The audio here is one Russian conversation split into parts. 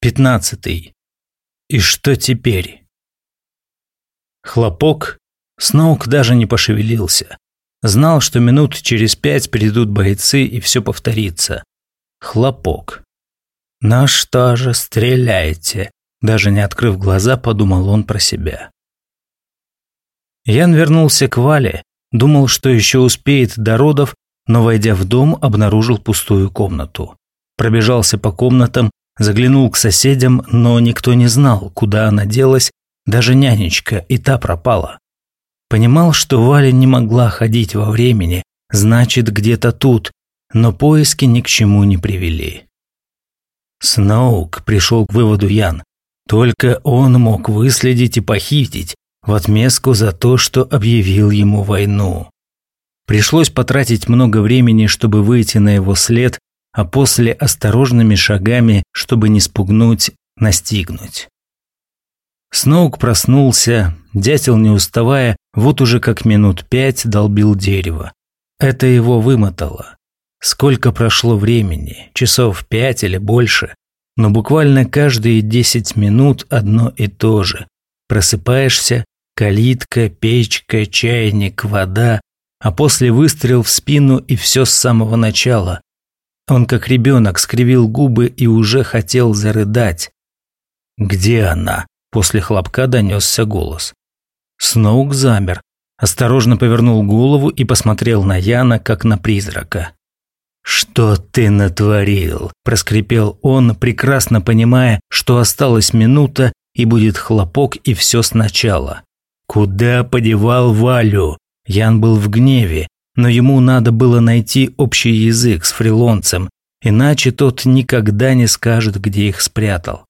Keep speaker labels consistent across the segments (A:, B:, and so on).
A: Пятнадцатый. И что теперь? Хлопок. Сноук даже не пошевелился. Знал, что минут через пять придут бойцы и все повторится. Хлопок. «Ну что же, стреляйте!» Даже не открыв глаза, подумал он про себя. Ян вернулся к Вале, думал, что еще успеет до родов, но, войдя в дом, обнаружил пустую комнату. Пробежался по комнатам, заглянул к соседям, но никто не знал, куда она делась, даже нянечка, и та пропала. Понимал, что Валя не могла ходить во времени, значит, где-то тут, но поиски ни к чему не привели. Сноук пришел к выводу Ян. Только он мог выследить и похитить в отместку за то, что объявил ему войну. Пришлось потратить много времени, чтобы выйти на его след, а после осторожными шагами, чтобы не спугнуть, настигнуть. Сноук проснулся, дятел не уставая, вот уже как минут пять долбил дерево. Это его вымотало. Сколько прошло времени, часов пять или больше, но буквально каждые десять минут одно и то же. Просыпаешься, калитка, печка, чайник, вода, а после выстрел в спину и все с самого начала. Он как ребенок скривил губы и уже хотел зарыдать. «Где она?» – после хлопка донесся голос. Сноук замер, осторожно повернул голову и посмотрел на Яна, как на призрака. «Что ты натворил?» – проскрипел он, прекрасно понимая, что осталась минута и будет хлопок и все сначала. «Куда подевал Валю?» Ян был в гневе, но ему надо было найти общий язык с фрилонцем, иначе тот никогда не скажет, где их спрятал.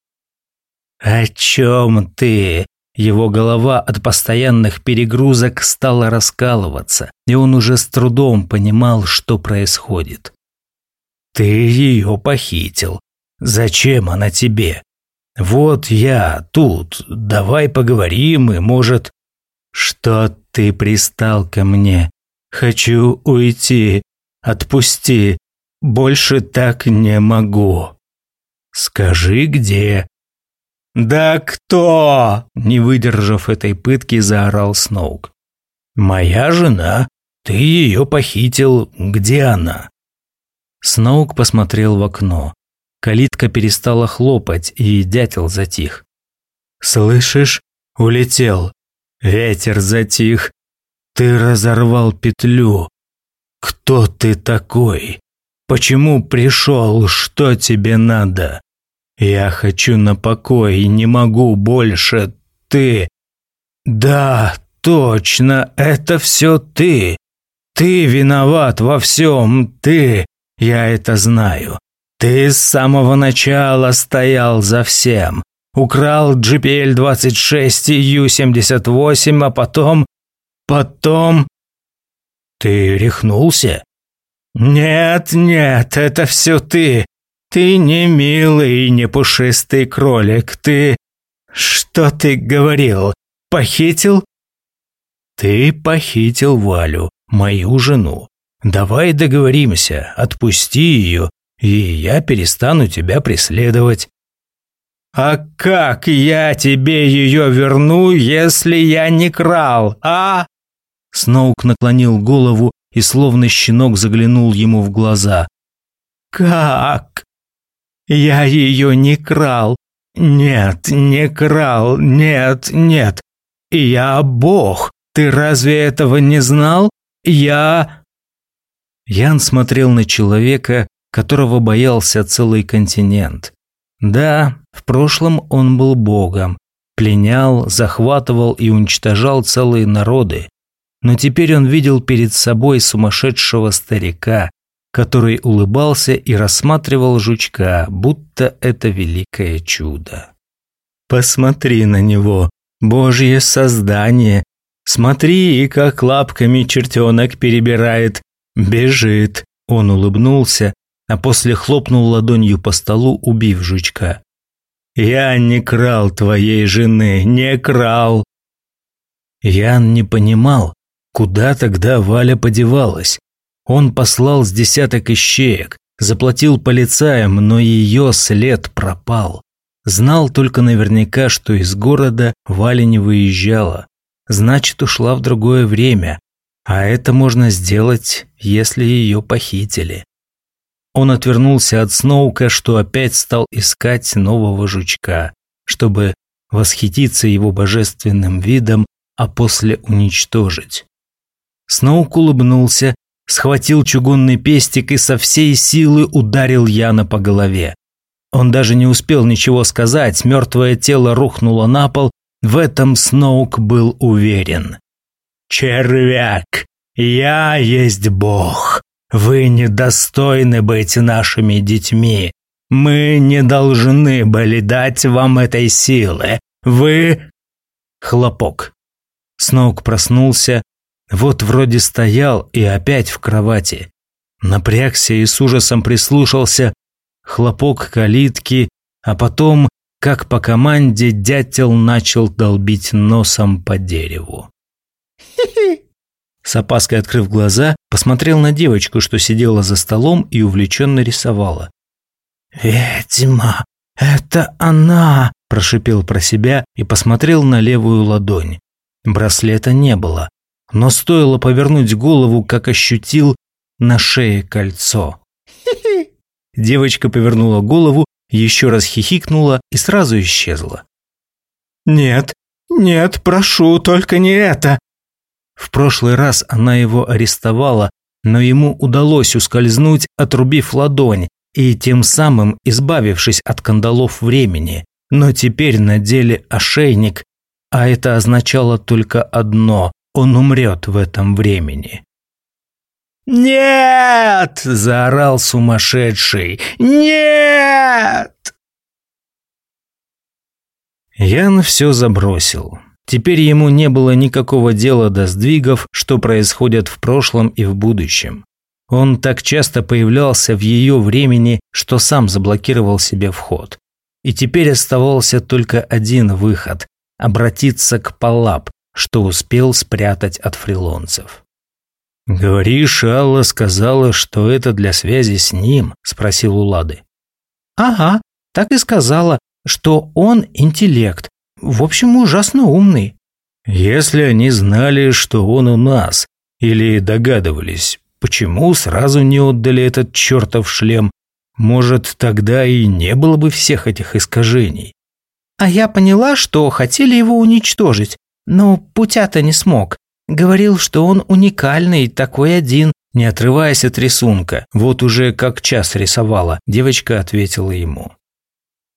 A: «О чем ты?» Его голова от постоянных перегрузок стала раскалываться, и он уже с трудом понимал, что происходит. «Ты ее похитил. Зачем она тебе? Вот я тут, давай поговорим и, может...» «Что ты пристал ко мне? Хочу уйти. Отпусти. Больше так не могу». «Скажи, где?» «Да кто?» – не выдержав этой пытки, заорал Сноук. «Моя жена. Ты ее похитил. Где она?» Сноук посмотрел в окно. Калитка перестала хлопать, и дятел затих. «Слышишь? Улетел. Ветер затих. Ты разорвал петлю. Кто ты такой? Почему пришел? Что тебе надо? Я хочу на покой и не могу больше. Ты... Да, точно, это все ты. Ты виноват во всем, ты. Я это знаю. Ты с самого начала стоял за всем. Украл GPL-26 и Ю-78, а потом... Потом... Ты рехнулся? Нет, нет, это все ты. Ты не милый и не пушистый кролик. Ты... Что ты говорил? Похитил? Ты похитил Валю, мою жену. Давай договоримся, отпусти ее, и я перестану тебя преследовать. «А как я тебе ее верну, если я не крал, а?» Сноук наклонил голову и словно щенок заглянул ему в глаза. «Как? Я ее не крал. Нет, не крал, нет, нет. Я бог. Ты разве этого не знал? Я...» Ян смотрел на человека, которого боялся целый континент. Да, в прошлом он был богом, пленял, захватывал и уничтожал целые народы. Но теперь он видел перед собой сумасшедшего старика, который улыбался и рассматривал жучка, будто это великое чудо. «Посмотри на него, божье создание! Смотри, как лапками чертенок перебирает, бежит!» Он улыбнулся, а после хлопнул ладонью по столу, убив жучка. «Я не крал твоей жены, не крал!» Ян не понимал, куда тогда Валя подевалась. Он послал с десяток ищеек, заплатил полицаям, но ее след пропал. Знал только наверняка, что из города Валя не выезжала. Значит, ушла в другое время. А это можно сделать, если ее похитили. Он отвернулся от Сноука, что опять стал искать нового жучка, чтобы восхититься его божественным видом, а после уничтожить. Сноук улыбнулся, схватил чугунный пестик и со всей силы ударил Яна по голове. Он даже не успел ничего сказать, мертвое тело рухнуло на пол, в этом Сноук был уверен. «Червяк, я есть Бог. Вы недостойны быть нашими детьми. Мы не должны были дать вам этой силы. Вы...» Хлопок. Сноук проснулся, вот вроде стоял и опять в кровати. Напрягся и с ужасом прислушался, хлопок калитки, а потом, как по команде, дятел начал долбить носом по дереву. С опаской открыв глаза, посмотрел на девочку, что сидела за столом и увлеченно рисовала. «Ведьма, это она!» – прошипел про себя и посмотрел на левую ладонь. Браслета не было, но стоило повернуть голову, как ощутил на шее кольцо. Девочка повернула голову, еще раз хихикнула и сразу исчезла. «Нет, нет, прошу, только не это!» В прошлый раз она его арестовала, но ему удалось ускользнуть, отрубив ладонь и тем самым избавившись от кандалов времени. Но теперь надели ошейник, а это означало только одно – он умрет в этом времени. «Нет!» – заорал сумасшедший. «Нет!» Ян все забросил. Теперь ему не было никакого дела до сдвигов, что происходят в прошлом и в будущем. Он так часто появлялся в ее времени, что сам заблокировал себе вход. И теперь оставался только один выход – обратиться к Палап, что успел спрятать от фрилонцев. «Говоришь, Алла сказала, что это для связи с ним?» – спросил Улады. «Ага, так и сказала, что он интеллект. В общем, ужасно умный». «Если они знали, что он у нас, или догадывались, почему сразу не отдали этот чертов шлем? Может, тогда и не было бы всех этих искажений?» «А я поняла, что хотели его уничтожить, но путя-то не смог. Говорил, что он уникальный, такой один, не отрываясь от рисунка. Вот уже как час рисовала, девочка ответила ему.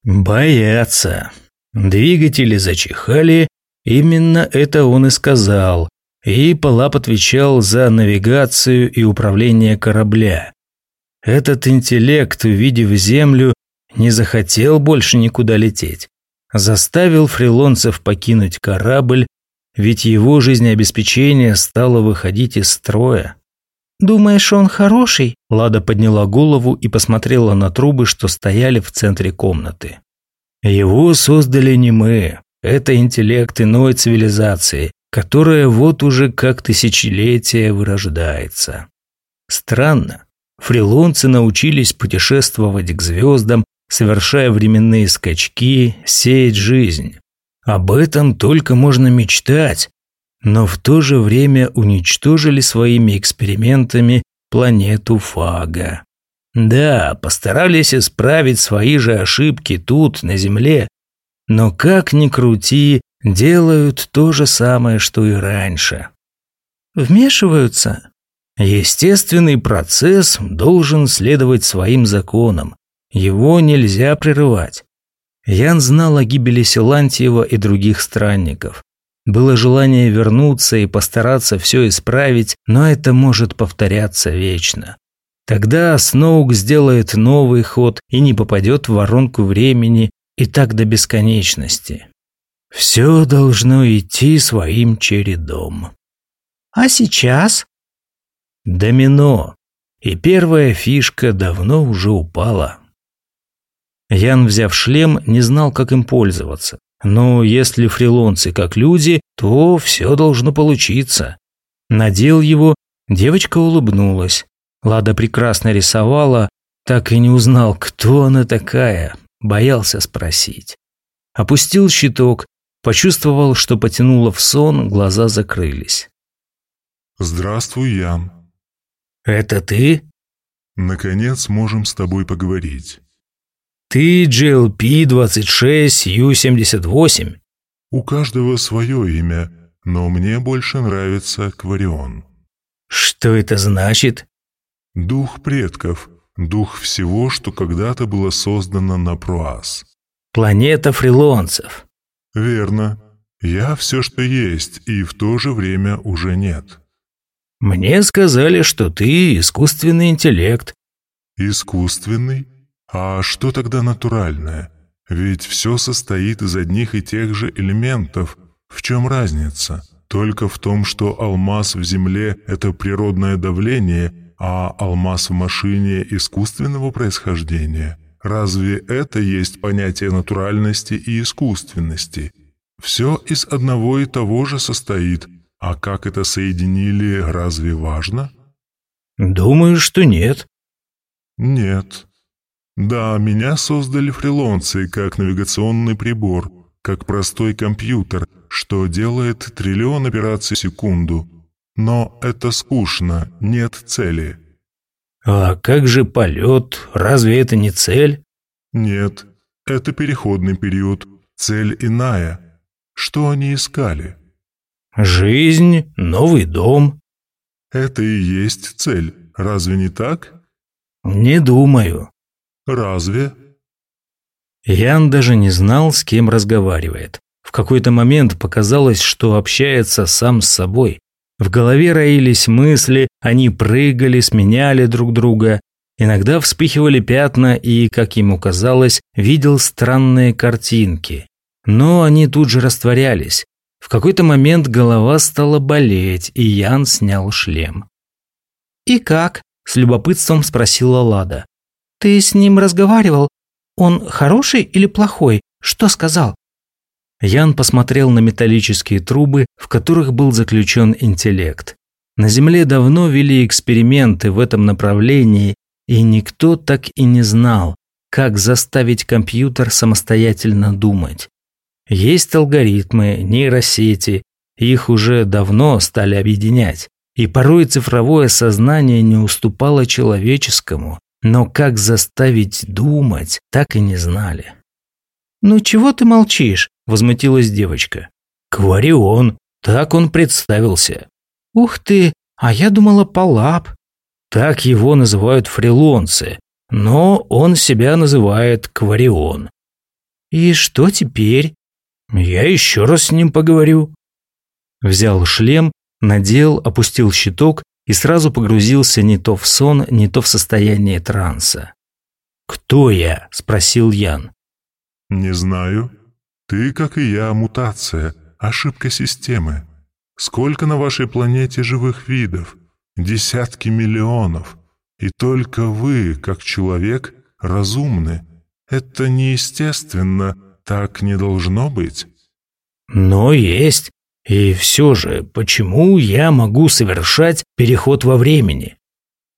A: «Боятся. Двигатели зачихали, именно это он и сказал. И Палап отвечал за навигацию и управление корабля. Этот интеллект, увидев Землю, не захотел больше никуда лететь. Заставил фрилонцев покинуть корабль ведь его жизнеобеспечение стало выходить из строя. «Думаешь, он хороший?» Лада подняла голову и посмотрела на трубы, что стояли в центре комнаты. «Его создали не мы. Это интеллект иной цивилизации, которая вот уже как тысячелетия вырождается. Странно. Фрилонцы научились путешествовать к звездам, совершая временные скачки, сеять жизнь. Об этом только можно мечтать, но в то же время уничтожили своими экспериментами планету Фага. Да, постарались исправить свои же ошибки тут, на Земле, но как ни крути, делают то же самое, что и раньше. Вмешиваются. Естественный процесс должен следовать своим законам. Его нельзя прерывать. Ян знал о гибели Силантьева и других странников. Было желание вернуться и постараться все исправить, но это может повторяться вечно. Тогда Сноук сделает новый ход и не попадет в воронку времени, и так до бесконечности. Все должно идти своим чередом. А сейчас? Домино. И первая фишка давно уже упала. Ян, взяв шлем, не знал, как им пользоваться. Но если фрилонцы как люди, то все должно получиться. Надел его, девочка улыбнулась. Лада прекрасно рисовала, так и не узнал, кто она такая, боялся спросить. опустил щиток, почувствовал, что потянуло в сон, глаза закрылись.
B: «Здравствуй, Ян».
A: «Это ты?»
B: «Наконец можем с тобой поговорить».
A: «Ты GLP-26U78?»
B: «У каждого свое имя, но мне больше нравится Кварион».
A: «Что это значит?»
B: «Дух предков, дух всего, что когда-то было создано на Пруас».
A: «Планета фрилонцев».
B: «Верно. Я все, что есть, и в то же время уже нет».
A: «Мне сказали, что ты искусственный интеллект».
B: «Искусственный? А что тогда натуральное? Ведь все состоит из одних и тех же элементов. В чем разница? Только в том, что алмаз в земле – это природное давление, а алмаз в машине – искусственного происхождения. Разве это есть понятие натуральности и искусственности? Все из одного и того же состоит – а как это соединили, разве важно?
A: Думаю, что нет.
B: Нет. Да, меня создали фрилонцы как навигационный прибор, как простой компьютер, что делает триллион операций в секунду. Но это скучно, нет цели.
A: А как же полет? Разве это не цель?
B: Нет, это переходный период, цель иная. Что они искали?
A: Жизнь, новый дом.
B: Это и есть цель, разве не так?
A: Не думаю.
B: Разве?
A: Ян даже не знал, с кем разговаривает. В какой-то момент показалось, что общается сам с собой. В голове роились мысли, они прыгали, сменяли друг друга. Иногда вспыхивали пятна и, как ему казалось, видел странные картинки. Но они тут же растворялись. В какой-то момент голова стала болеть, и Ян снял шлем.
C: «И как?» – с любопытством спросила Лада. «Ты с ним разговаривал? Он хороший или плохой? Что сказал?»
A: Ян посмотрел на металлические трубы, в которых был заключен интеллект. На Земле давно вели эксперименты в этом направлении, и никто так и не знал, как заставить компьютер самостоятельно думать. Есть алгоритмы, нейросети, их уже давно стали объединять. И порой цифровое сознание не уступало человеческому, но как заставить думать, так и не знали.
C: «Ну чего ты молчишь?»
A: – возмутилась девочка. «Кварион, так он представился».
C: «Ух ты, а я думала Палап».
A: Так его называют фрилонцы, но он себя называет Кварион.
C: «И что теперь?»
A: Я еще раз с ним поговорю. Взял шлем, надел, опустил щиток и сразу погрузился не то в сон, не то в состояние транса. «Кто я?» – спросил Ян.
B: «Не знаю. Ты, как и я, мутация, ошибка системы. Сколько на вашей планете живых видов? Десятки миллионов. И только вы, как человек, разумны. Это неестественно так не должно быть.
A: Но есть. И все же, почему я могу совершать переход во времени?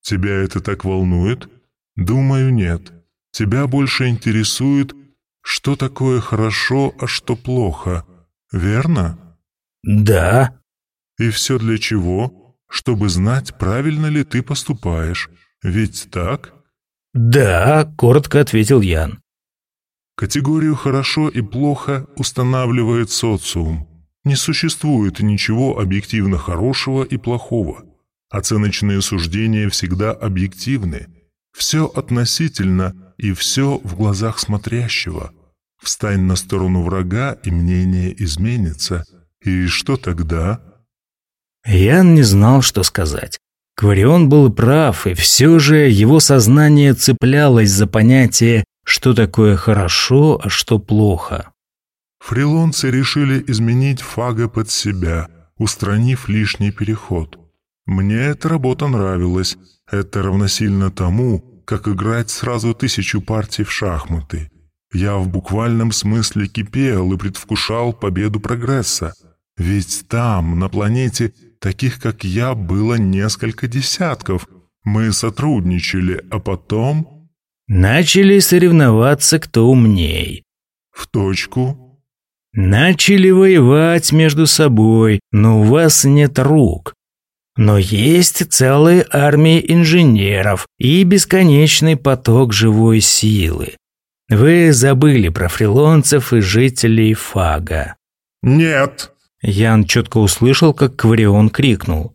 B: Тебя это так волнует? Думаю, нет. Тебя больше интересует, что такое хорошо, а что плохо. Верно?
A: Да.
B: И все для чего? Чтобы знать, правильно ли ты поступаешь. Ведь так?
A: Да, коротко ответил Ян.
B: Категорию «хорошо» и «плохо» устанавливает социум. Не существует ничего объективно хорошего и плохого. Оценочные суждения всегда объективны. Все относительно и все в глазах смотрящего. Встань на сторону врага, и мнение изменится. И что тогда?
A: Ян не знал, что сказать. Кварион был прав, и все же его сознание цеплялось за понятие что такое хорошо, а что плохо.
B: Фрилонцы решили изменить фага под себя, устранив лишний переход. Мне эта работа нравилась. Это равносильно тому, как играть сразу тысячу партий в шахматы. Я в буквальном смысле кипел и предвкушал победу прогресса. Ведь там, на планете, таких как я, было несколько десятков. Мы сотрудничали, а потом
A: Начали соревноваться, кто умней.
B: В точку.
A: Начали воевать между собой, но у вас нет рук. Но есть целая армия инженеров и бесконечный поток живой силы. Вы забыли про фрилонцев и жителей Фага.
B: «Нет!»
A: Ян четко услышал, как Кварион крикнул.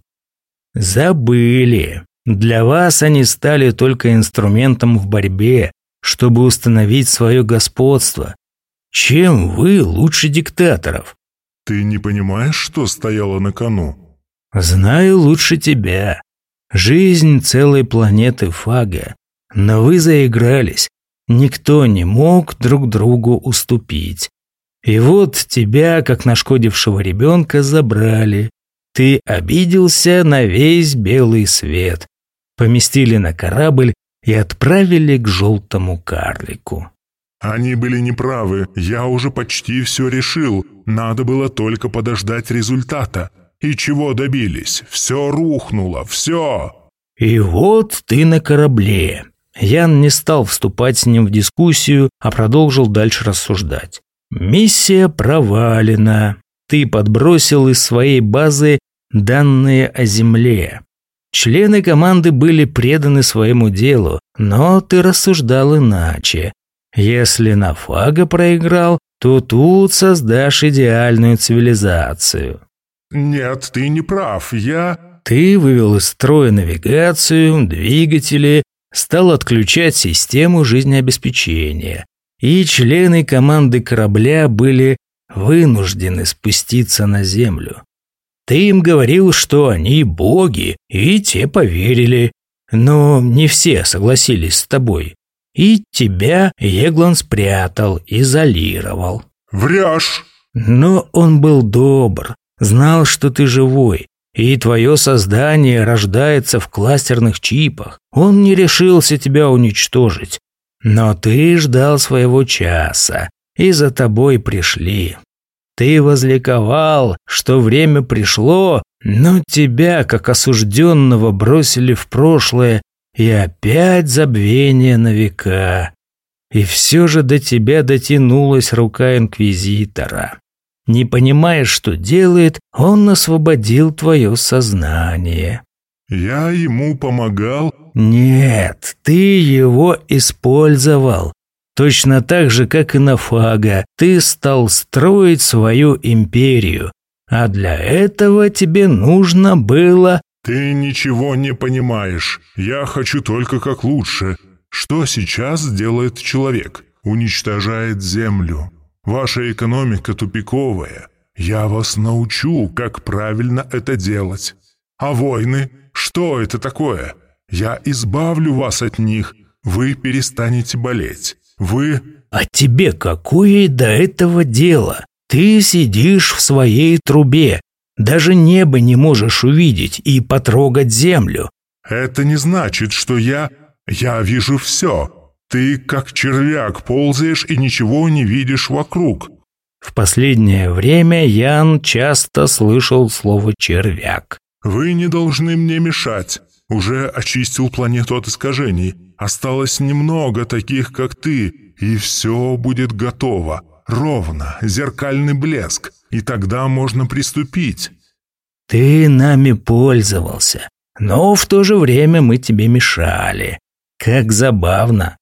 A: «Забыли. Для вас они стали только инструментом в борьбе, чтобы установить свое господство. Чем вы лучше диктаторов?»
B: «Ты не понимаешь, что стояло на кону?»
A: «Знаю лучше тебя. Жизнь целой планеты Фага. Но вы заигрались. Никто не мог друг другу уступить. И вот тебя, как нашкодившего ребенка, забрали. Ты обиделся на весь белый свет. Поместили на корабль и отправили к желтому карлику.
B: Они были неправы, я уже почти все решил. Надо было только подождать результата. И чего добились? Все рухнуло, все.
A: И вот ты на корабле. Ян не стал вступать с ним в дискуссию, а продолжил дальше рассуждать. Миссия провалена. Ты подбросил из своей базы данные о Земле. Члены команды были преданы своему делу, но ты рассуждал иначе. Если на Фага проиграл, то тут создашь идеальную цивилизацию.
B: Нет, ты не прав, я...
A: Ты вывел из строя навигацию, двигатели, стал отключать систему жизнеобеспечения, и члены команды корабля были вынуждены спуститься на землю. Ты им говорил, что они боги, и те поверили. Но не все согласились с тобой. И тебя Еглан спрятал, изолировал.
B: Врешь!
A: Но он был добр, знал, что ты живой, и твое создание рождается в кластерных чипах. Он не решился тебя уничтожить. Но ты ждал своего часа, и за тобой пришли. Ты возликовал, что время пришло, но тебя, как осужденного, бросили в прошлое, и опять забвение на века. И все же до тебя дотянулась рука инквизитора. Не понимая, что делает, он освободил твое сознание.
B: Я ему помогал?
A: Нет, ты его использовал. Точно так же, как и на Фага, ты стал строить свою империю. А для этого тебе нужно было...
B: Ты ничего не понимаешь. Я хочу только как лучше. Что сейчас делает человек? Уничтожает землю. Ваша экономика тупиковая. Я вас научу, как правильно это делать. А войны? Что это такое? Я избавлю вас от них. Вы перестанете болеть. Вы...
A: А тебе какое до этого дело? Ты сидишь в своей трубе. Даже небо не можешь увидеть и потрогать землю.
B: Это не значит, что я... Я вижу все. Ты как червяк ползаешь и ничего не видишь вокруг.
A: В последнее время Ян часто слышал слово «червяк».
B: Вы не должны мне мешать. Уже очистил планету от искажений. Осталось немного таких, как ты, и все будет готово. Ровно, зеркальный блеск. И тогда можно приступить.
A: Ты нами пользовался, но в то же время мы тебе мешали. Как забавно.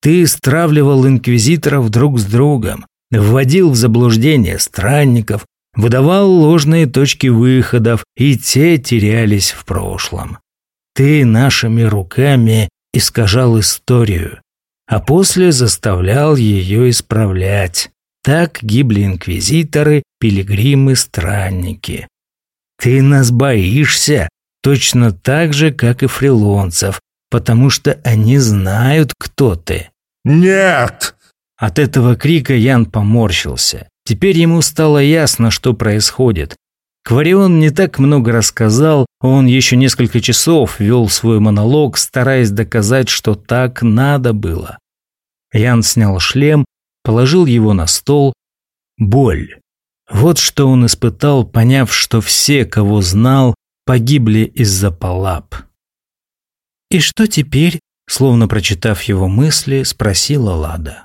A: Ты стравливал инквизиторов друг с другом, вводил в заблуждение странников, выдавал ложные точки выходов, и те терялись в прошлом. Ты нашими руками искажал историю, а после заставлял ее исправлять. Так гибли инквизиторы, пилигримы, странники. Ты нас боишься, точно так же, как и фрилонцев, потому что они знают, кто ты.
B: «Нет!»
A: От этого крика Ян поморщился. Теперь ему стало ясно, что происходит. Кварион не так много рассказал, он еще несколько часов вел свой монолог, стараясь доказать, что так надо было. Ян снял шлем, положил его на стол. Боль. Вот что он испытал, поняв, что все, кого знал, погибли из-за палап. «И что теперь?» Словно прочитав его мысли, спросила Лада.